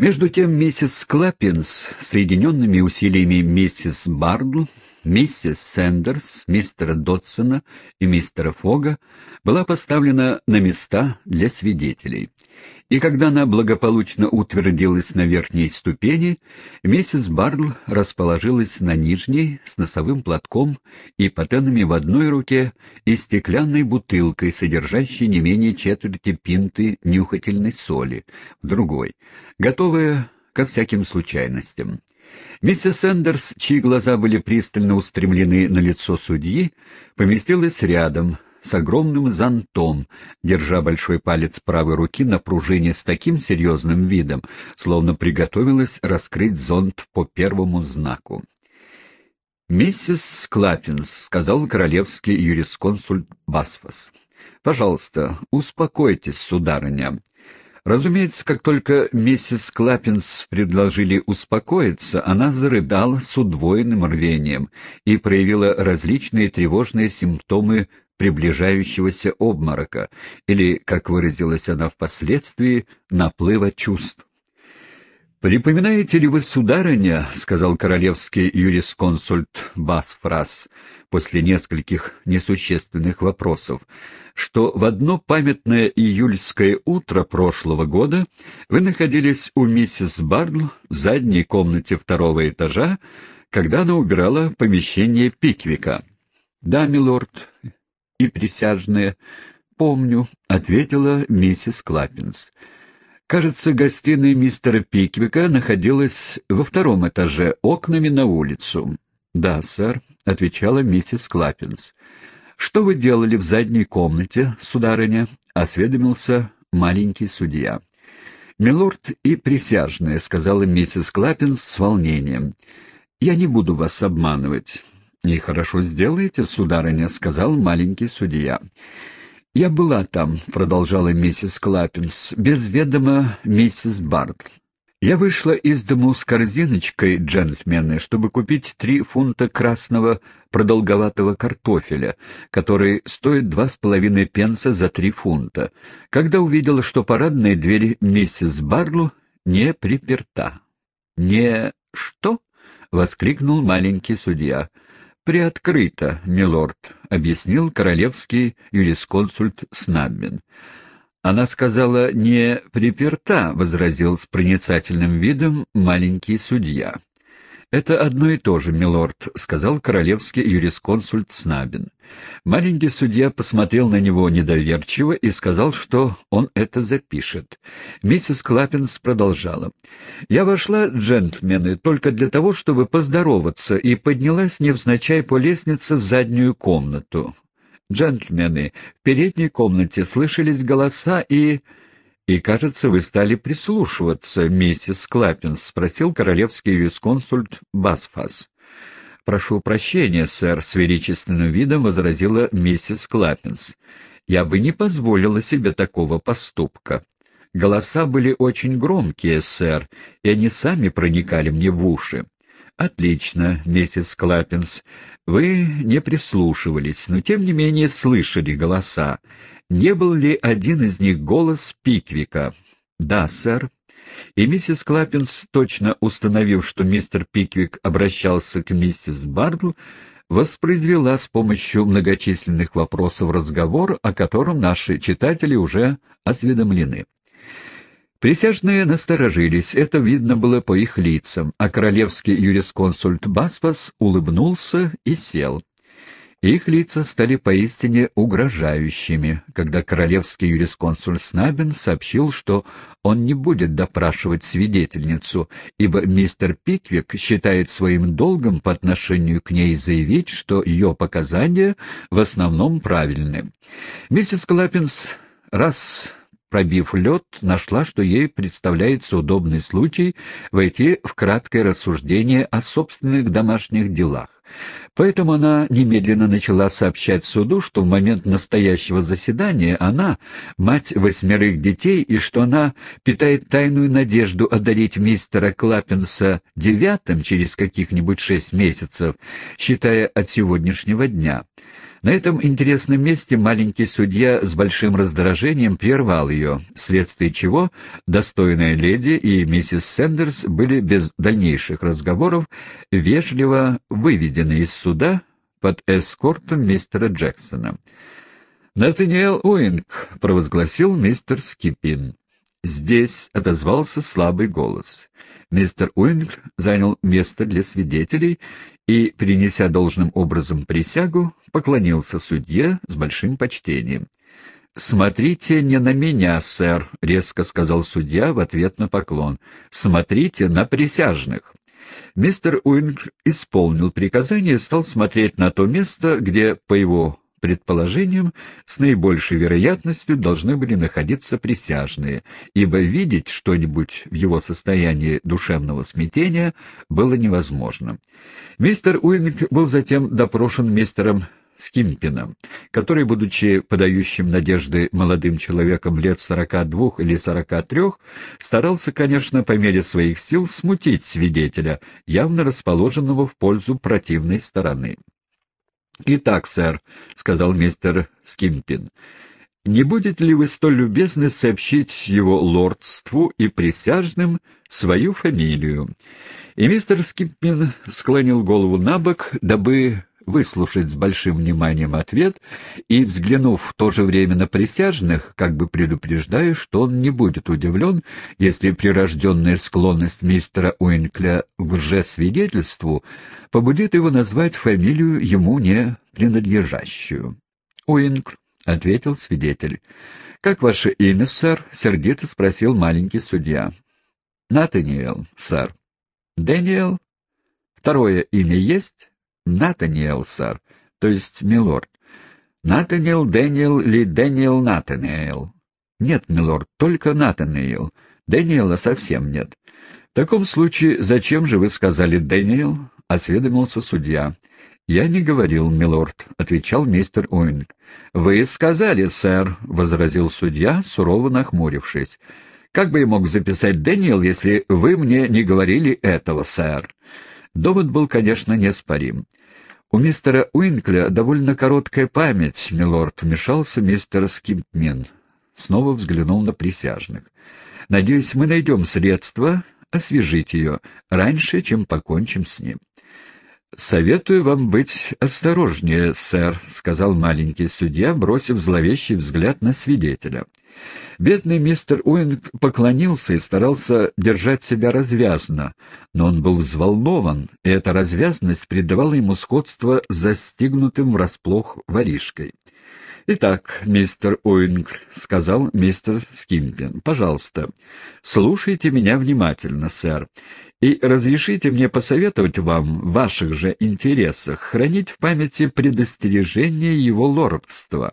Между тем миссис Клаппинс, соединенными усилиями миссис Бардл, миссис Сэндерс, мистера Дотсона и мистера Фога, была поставлена на места для свидетелей. И когда она благополучно утвердилась на верхней ступени, миссис Бардл расположилась на нижней с носовым платком и патенами в одной руке и стеклянной бутылкой, содержащей не менее четверти пинты нюхательной соли, в другой, готовая ко всяким случайностям. Миссис Сэндерс, чьи глаза были пристально устремлены на лицо судьи, поместилась рядом — с огромным зонтом, держа большой палец правой руки на пружине с таким серьезным видом, словно приготовилась раскрыть зонт по первому знаку. «Миссис Клаппинс», — сказал королевский юрисконсульт Басфас, — «пожалуйста, успокойтесь, сударыня». Разумеется, как только миссис Клаппинс предложили успокоиться, она зарыдала с удвоенным рвением и проявила различные тревожные симптомы приближающегося обморока, или, как выразилась она впоследствии, наплыва чувств. «Припоминаете ли вы, сударыня, — сказал королевский юрисконсульт Басфрас после нескольких несущественных вопросов, — что в одно памятное июльское утро прошлого года вы находились у миссис Бардл в задней комнате второго этажа, когда она убирала помещение Пиквика?» «Да, милорд, и присяжные. «Помню», — ответила миссис Клаппинс. Кажется, гостиная мистера Пиквика находилась во втором этаже, окнами на улицу. «Да, сэр», — отвечала миссис Клаппинс. «Что вы делали в задней комнате, сударыня?» — осведомился маленький судья. «Милорд и присяжные», — сказала миссис Клаппинс с волнением. «Я не буду вас обманывать. «И хорошо сделаете, сударыня», — сказал маленький судья. «Я была там», — продолжала миссис Клаппинс, — «без ведома миссис Бардл. Я вышла из дому с корзиночкой, джентльмены, чтобы купить три фунта красного продолговатого картофеля, который стоит два с половиной пенса за три фунта, когда увидела, что парадная дверь миссис Барлу не приперта. «Не что?» — воскликнул маленький судья приоткрыто, милорд», — объяснил королевский юрисконсульт Снаббин. «Она сказала, не приперта», — возразил с проницательным видом маленький судья. «Это одно и то же, милорд», — сказал королевский юрисконсульт Снабин. Маленький судья посмотрел на него недоверчиво и сказал, что он это запишет. Миссис Клаппинс продолжала. «Я вошла, джентльмены, только для того, чтобы поздороваться, и поднялась невзначай по лестнице в заднюю комнату. Джентльмены, в передней комнате слышались голоса и...» «И, кажется, вы стали прислушиваться, миссис Клаппинс», — спросил королевский юрисконсульт Базфаз. «Прошу прощения, сэр», — с величественным видом возразила миссис Клаппинс. «Я бы не позволила себе такого поступка. Голоса были очень громкие, сэр, и они сами проникали мне в уши. «Отлично, миссис Клаппинс. Вы не прислушивались, но тем не менее слышали голоса. Не был ли один из них голос Пиквика? Да, сэр. И миссис Клаппинс, точно установив, что мистер Пиквик обращался к миссис Бардл, воспроизвела с помощью многочисленных вопросов разговор, о котором наши читатели уже осведомлены. Присяжные насторожились, это видно было по их лицам, а королевский юрисконсульт Баспас улыбнулся и сел. Их лица стали поистине угрожающими, когда королевский юрисконсуль Снабин сообщил, что он не будет допрашивать свидетельницу, ибо мистер Пиквик считает своим долгом по отношению к ней заявить, что ее показания в основном правильны. Миссис Клаппинс раз пробив лед, нашла, что ей представляется удобный случай войти в краткое рассуждение о собственных домашних делах. Поэтому она немедленно начала сообщать суду, что в момент настоящего заседания она — мать восьмерых детей, и что она питает тайную надежду одарить мистера Клаппинса девятым через каких-нибудь шесть месяцев, считая от сегодняшнего дня. На этом интересном месте маленький судья с большим раздражением прервал ее, вследствие чего достойная леди и миссис Сэндерс были без дальнейших разговоров вежливо выведены из суда под эскортом мистера Джексона. «Натаниэл Уинкль», — провозгласил мистер Скимпин. Здесь отозвался слабый голос. Мистер Уинкль занял место для свидетелей и, принеся должным образом присягу, поклонился судье с большим почтением. «Смотрите не на меня, сэр», — резко сказал судья в ответ на поклон. «Смотрите на присяжных». Мистер Уинкль исполнил приказание и стал смотреть на то место, где, по его предположениям, с наибольшей вероятностью должны были находиться присяжные, ибо видеть что-нибудь в его состоянии душевного смятения было невозможно. Мистер Уинкль был затем допрошен мистером Скимпином, который, будучи подающим надежды молодым человеком лет сорока двух или сорока трех, старался, конечно, по мере своих сил смутить свидетеля, явно расположенного в пользу противной стороны. «Итак, сэр», — сказал мистер Скимпин, — «не будете ли вы столь любезны сообщить его лордству и присяжным свою фамилию?» И мистер Скимпин склонил голову на бок, дабы выслушать с большим вниманием ответ и, взглянув в то же время на присяжных, как бы предупреждая, что он не будет удивлен, если прирожденная склонность мистера Уинкля к лжесвидетельству побудит его назвать фамилию ему не принадлежащую. «Уинкль», — ответил свидетель. «Как ваше имя, сэр?» — сердито спросил маленький судья. «Натаниэл, сэр». «Дэниел? Второе имя есть?» Натаниэл, сэр, то есть милорд. Натаниэл Дэниел или Дэниел Натаниэл? Нет, милорд, только Натаниэл. Дэниела совсем нет. В таком случае, зачем же вы сказали Дэниел? — осведомился судья. «Я не говорил, милорд», — отвечал мистер Уинкль. «Вы сказали, сэр», — возразил судья, сурово нахмурившись. «Как бы я мог записать Дэниел, если вы мне не говорили этого, сэр?» Довод был, конечно, неоспорим. «У мистера Уинкля довольно короткая память, милорд», — вмешался мистер Скимпин. Снова взглянул на присяжных. «Надеюсь, мы найдем средства освежить ее раньше, чем покончим с ним». «Советую вам быть осторожнее, сэр», — сказал маленький судья, бросив зловещий взгляд на свидетеля. Бедный мистер Уинг поклонился и старался держать себя развязно, но он был взволнован, и эта развязность придавала ему сходство с застигнутым врасплох воришкой. «Итак, мистер Уинкль», — сказал мистер Скимпин, — «пожалуйста, слушайте меня внимательно, сэр, и разрешите мне посоветовать вам в ваших же интересах хранить в памяти предостережение его лордства.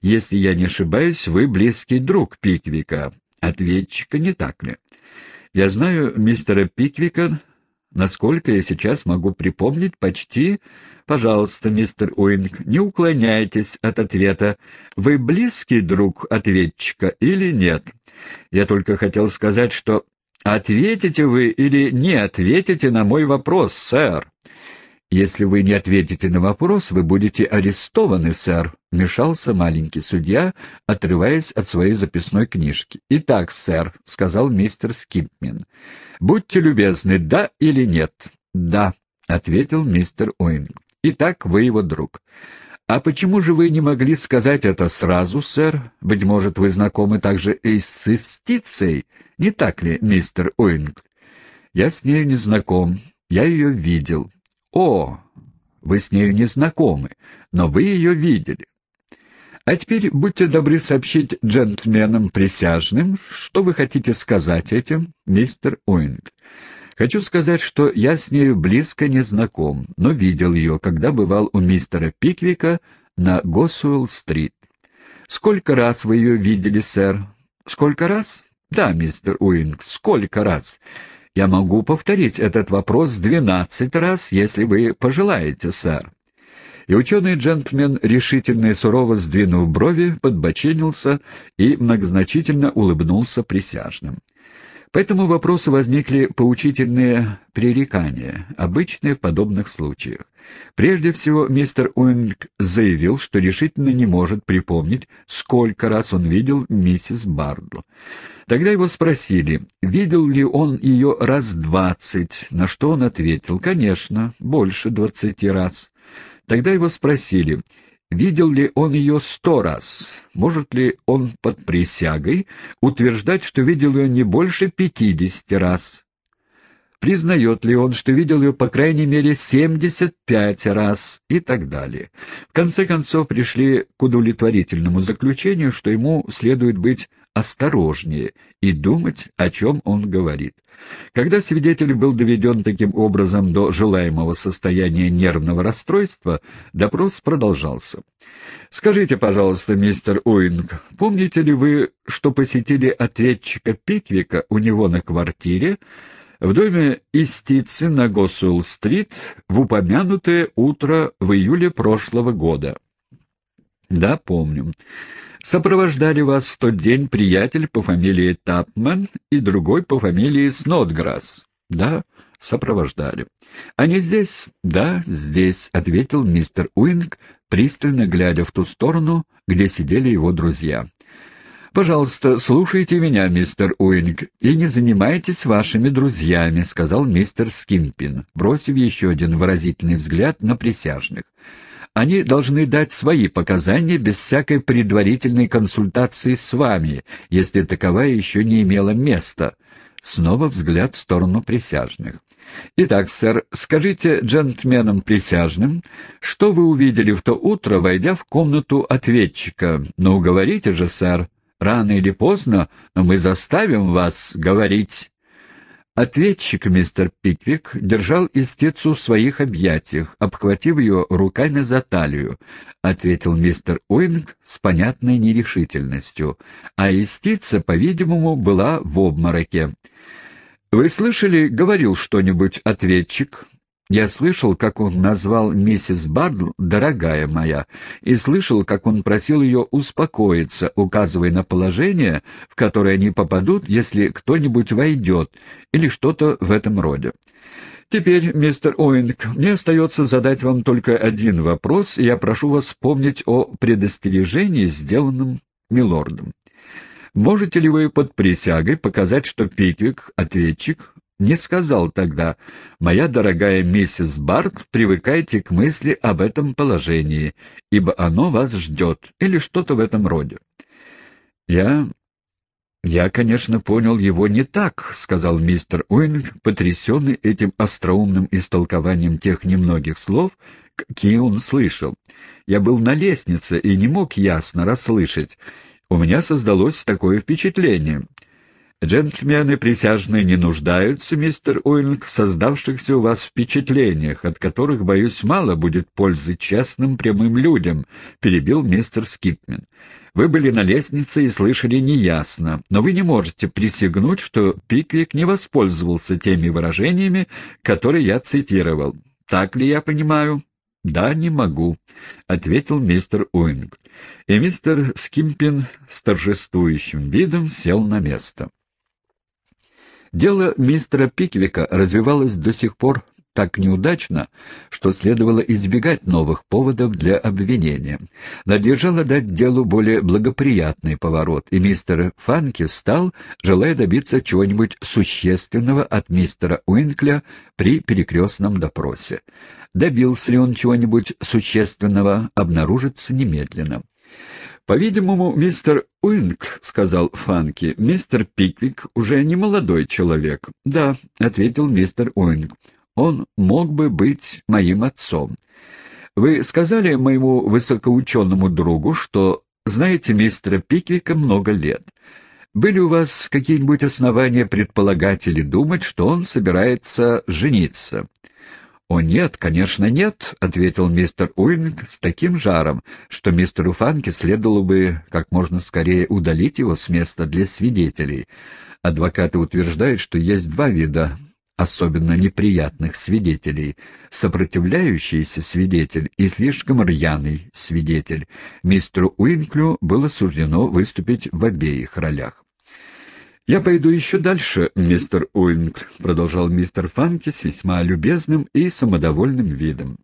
Если я не ошибаюсь, вы близкий друг Пиквика, ответчика, не так ли? Я знаю мистера Пиквика, насколько я сейчас могу припомнить, почти... Пожалуйста, мистер Уинг, не уклоняйтесь от ответа. Вы близкий друг ответчика или нет? Я только хотел сказать, что Ответите вы или не ответите на мой вопрос, сэр? Если вы не ответите на вопрос, вы будете арестованы, сэр, вмешался маленький судья, отрываясь от своей записной книжки. Итак, сэр, сказал мистер Скипмен. Будьте любезны, да или нет? Да, ответил мистер Уинкль. Итак, вы его друг. «А почему же вы не могли сказать это сразу, сэр? Быть может, вы знакомы также и с истицей, не так ли, мистер Уинкль?» «Я с нею не знаком. Я ее видел». «О, вы с нею не знакомы, но вы ее видели». «А теперь будьте добры сообщить джентльменам присяжным, что вы хотите сказать этим, мистер Уинкль». Хочу сказать, что я с нею близко не знаком, но видел ее, когда бывал у мистера Пиквика на Госуэлл-стрит. Сколько раз вы ее видели, сэр? Сколько раз? Да, мистер Уинг, сколько раз? Я могу повторить этот вопрос двенадцать раз, если вы пожелаете, сэр. И ученый джентльмен, решительно и сурово сдвинув брови, подбоченился и многозначительно улыбнулся присяжным. По этому вопросу возникли поучительные пререкания, обычные в подобных случаях. Прежде всего, мистер Уинг заявил, что решительно не может припомнить, сколько раз он видел миссис Бардл. Тогда его спросили, видел ли он ее раз двадцать, на что он ответил, конечно, больше двадцати раз. Тогда его спросили, видел ли он ее сто раз, может ли он под присягой утверждать, что видел ее не больше пятидесяти раз. Признает ли он, что видел ее по крайней мере 75 раз и так далее. В конце концов пришли к удовлетворительному заключению, что ему следует быть осторожнее и думать, о чем он говорит. Когда свидетель был доведен таким образом до желаемого состояния нервного расстройства, допрос продолжался. «Скажите, пожалуйста, мистер Уинг, помните ли вы, что посетили ответчика Пиквика у него на квартире, в доме Истицы на Госуэлл-стрит в упомянутое утро в июле прошлого года. Да, помню. Сопровождали вас в тот день приятель по фамилии Тапман и другой по фамилии Снотграсс. Да, сопровождали. Они здесь? Да, здесь, ответил мистер Уинкль, пристально глядя в ту сторону, где сидели его друзья. «Пожалуйста, слушайте меня, мистер Уинкль, и не занимайтесь вашими друзьями», — сказал мистер Скимпин, бросив еще один выразительный взгляд на присяжных. «Они должны дать свои показания без всякой предварительной консультации с вами, если таковая еще не имела места». Снова взгляд в сторону присяжных. «Итак, сэр, скажите джентльменам присяжным, что вы увидели в то утро, войдя в комнату ответчика? Ну, говорите же, сэр». Рано или поздно, но мы заставим вас говорить». Ответчик мистер Пиквик держал истицу в своих объятиях, обхватив ее руками за талию, — ответил мистер Уинг с понятной нерешительностью, а истица, по-видимому, была в обмороке. «Вы слышали, говорил что-нибудь ответчик?» Я слышал, как он назвал миссис Бардл «дорогая моя», и слышал, как он просил ее успокоиться, указывая на положение, в которое они попадут, если кто-нибудь войдет, или что-то в этом роде. Теперь, мистер Оуинг, мне остается задать вам только один вопрос, и я прошу вас вспомнить о предостережении, сделанном милордом. Можете ли вы под присягой показать, что Пиквик, ответчик, не сказал тогда, «Моя дорогая миссис Барт, привыкайте к мысли об этом положении, ибо оно вас ждет», или что-то в этом роде. «Я... я, конечно, понял его не так», — сказал мистер Уинг, потрясенный этим остроумным истолкованием тех немногих слов, какие он слышал. «Я был на лестнице и не мог ясно расслышать. У меня создалось такое впечатление». Джентльмены присяжные не нуждаются, мистер Уинг, в создавшихся у вас впечатлениях, от которых, боюсь, мало будет пользы честным прямым людям, — перебил мистер Скипмен. Вы были на лестнице и слышали неясно, но вы не можете присягнуть, что Пиквик не воспользовался теми выражениями, которые я цитировал. Так ли я понимаю? — Да, не могу, — ответил мистер Уинкль. И мистер Скимпин с торжествующим видом сел на место. Дело мистера Пиквика развивалось до сих пор так неудачно, что следовало избегать новых поводов для обвинения. Надлежало дать делу более благоприятный поворот, и мистер Фанки встал, желая добиться чего-нибудь существенного от мистера Уинкля при перекрестном допросе. Добился ли он чего-нибудь существенного, обнаружится немедленно. «По-видимому, мистер Уинкль, — сказал Фанки, — мистер Пиквик уже не молодой человек». «Да», — ответил мистер Уинкль, — «он мог бы быть моим отцом». «Вы сказали моему высокоученому другу, что знаете мистера Пиквика много лет. Были у вас какие-нибудь основания предполагать или думать, что он собирается жениться?» «О нет, конечно, нет», — ответил мистер Уинг с таким жаром, что мистеру Фанке следовало бы как можно скорее удалить его с места для свидетелей. Адвокаты утверждают, что есть два вида особенно неприятных свидетелей, сопротивляющийся свидетель и слишком рьяный свидетель. Мистеру Уинклю было суждено выступить в обеих ролях. «Я пойду еще дальше, мистер Уинг», — продолжал мистер Фанки с весьма любезным и самодовольным видом.